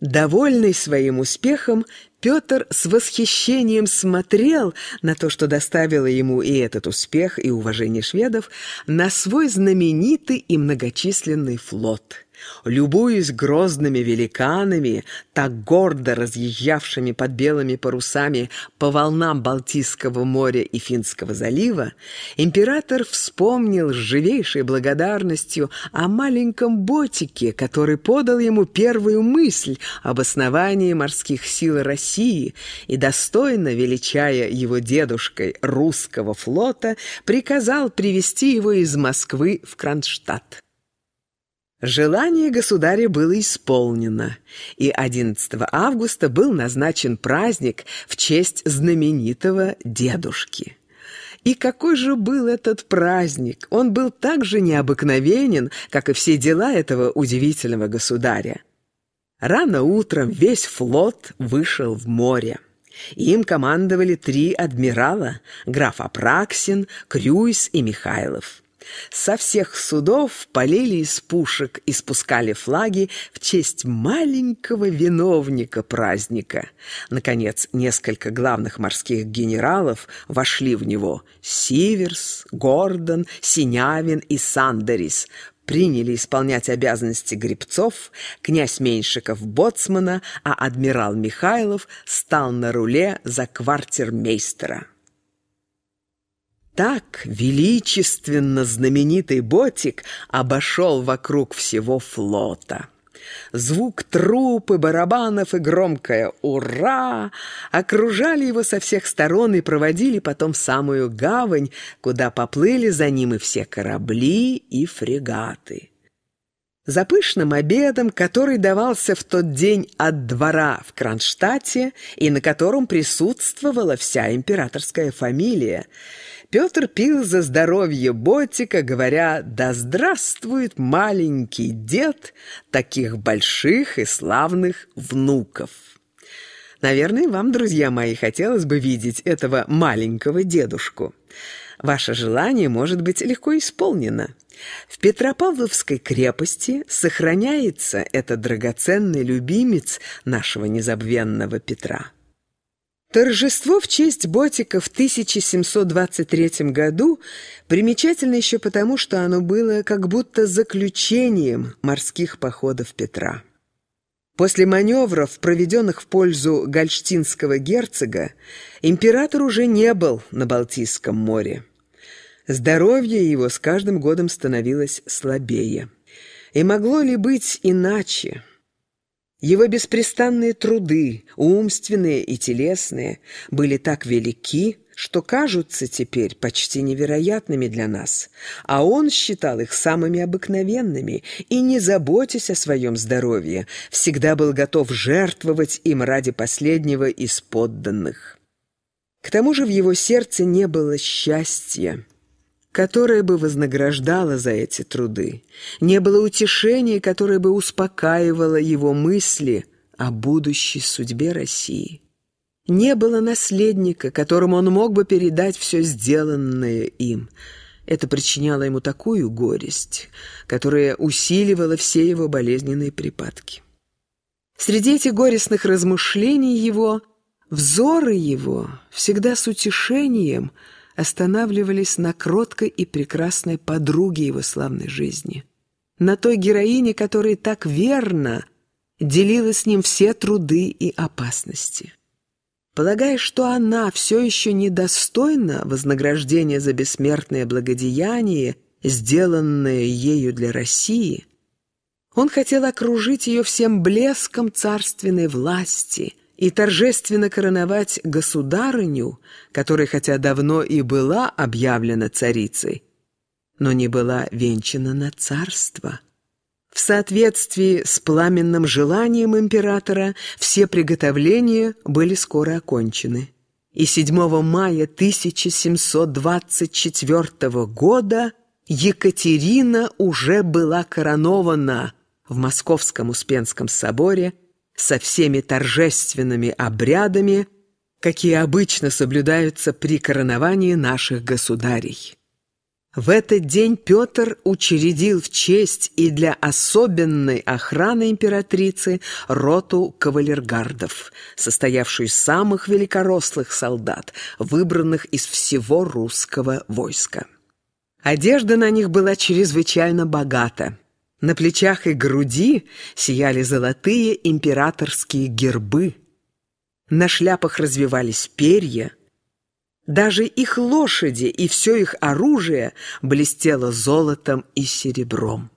Довольный своим успехом, Петр с восхищением смотрел на то, что доставило ему и этот успех, и уважение шведов, на свой знаменитый и многочисленный флот – Любуясь грозными великанами, так гордо разъезжавшими под белыми парусами по волнам Балтийского моря и Финского залива, император вспомнил с живейшей благодарностью о маленьком ботике, который подал ему первую мысль об основании морских сил России и, достойно величая его дедушкой русского флота, приказал привести его из Москвы в Кронштадт. Желание государя было исполнено, и 11 августа был назначен праздник в честь знаменитого дедушки. И какой же был этот праздник? Он был так же необыкновенен, как и все дела этого удивительного государя. Рано утром весь флот вышел в море. Им командовали три адмирала – граф Апраксин, Крюйс и Михайлов. Со всех судов полили из пушек и спускали флаги в честь маленького виновника праздника. Наконец, несколько главных морских генералов вошли в него. Сиверс, Гордон, Синявин и Сандерис приняли исполнять обязанности гребцов, князь Меньшиков – боцмана, а адмирал Михайлов стал на руле за квартирмейстера. Так величественно знаменитый ботик обошел вокруг всего флота. Звук трупы, барабанов и громкое «Ура!» окружали его со всех сторон и проводили потом самую гавань, куда поплыли за ним и все корабли и фрегаты. За пышным обедом, который давался в тот день от двора в Кронштадте и на котором присутствовала вся императорская фамилия, Петр пил за здоровье Ботика, говоря «Да здравствует маленький дед таких больших и славных внуков». Наверное, вам, друзья мои, хотелось бы видеть этого маленького дедушку. Ваше желание может быть легко исполнено. В Петропавловской крепости сохраняется этот драгоценный любимец нашего незабвенного Петра. Торжество в честь Ботика в 1723 году примечательно еще потому, что оно было как будто заключением морских походов Петра. После маневров, проведенных в пользу гольштинского герцога, император уже не был на Балтийском море. Здоровье его с каждым годом становилось слабее. И могло ли быть иначе? Его беспрестанные труды, умственные и телесные, были так велики, что кажутся теперь почти невероятными для нас, а он считал их самыми обыкновенными и, не заботясь о своем здоровье, всегда был готов жертвовать им ради последнего из подданных. К тому же в его сердце не было счастья которое бы вознаграждало за эти труды. Не было утешения, которое бы успокаивало его мысли о будущей судьбе России. Не было наследника, которому он мог бы передать все сделанное им. Это причиняло ему такую горесть, которая усиливала все его болезненные припадки. Среди этих горестных размышлений его, взоры его всегда с утешением – останавливались на кроткой и прекрасной подруге его славной жизни, на той героине, которая так верно делила с ним все труды и опасности. Полагая, что она все еще недостойна вознаграждения за бессмертное благодеяние, сделанное ею для России, он хотел окружить ее всем блеском царственной власти – и торжественно короновать государыню, которая хотя давно и была объявлена царицей, но не была венчана на царство. В соответствии с пламенным желанием императора все приготовления были скоро окончены. И 7 мая 1724 года Екатерина уже была коронована в Московском Успенском соборе – со всеми торжественными обрядами, какие обычно соблюдаются при короновании наших государей. В этот день Петр учредил в честь и для особенной охраны императрицы роту кавалергардов, состоявшую из самых великорослых солдат, выбранных из всего русского войска. Одежда на них была чрезвычайно богата. На плечах и груди сияли золотые императорские гербы. На шляпах развивались перья – даже их лошади и все их оружие блестело золотом и серебром.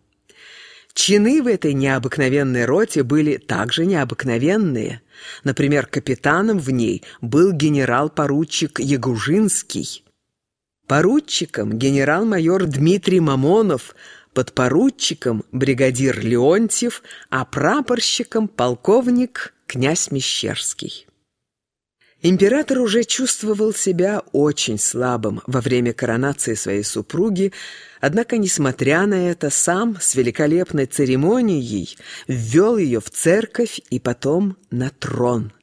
Чины в этой необыкновенной роте были также необыкновенные. Например, капитаном в ней был генерал-поручик Ягужинский. Поручиком генерал-майор Дмитрий Мамонов, подпоручиком бригадир Леонтьев, а прапорщиком полковник князь Мещерский. Император уже чувствовал себя очень слабым во время коронации своей супруги, однако, несмотря на это, сам с великолепной церемонией ввел ее в церковь и потом на трон.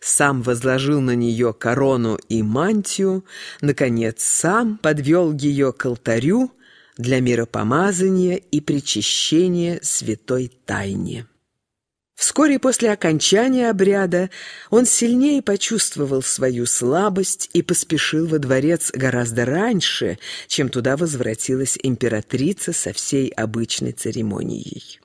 Сам возложил на нее корону и мантию, наконец, сам подвел ее к алтарю для миропомазания и причащения святой тайне. Вскоре после окончания обряда он сильнее почувствовал свою слабость и поспешил во дворец гораздо раньше, чем туда возвратилась императрица со всей обычной церемонией.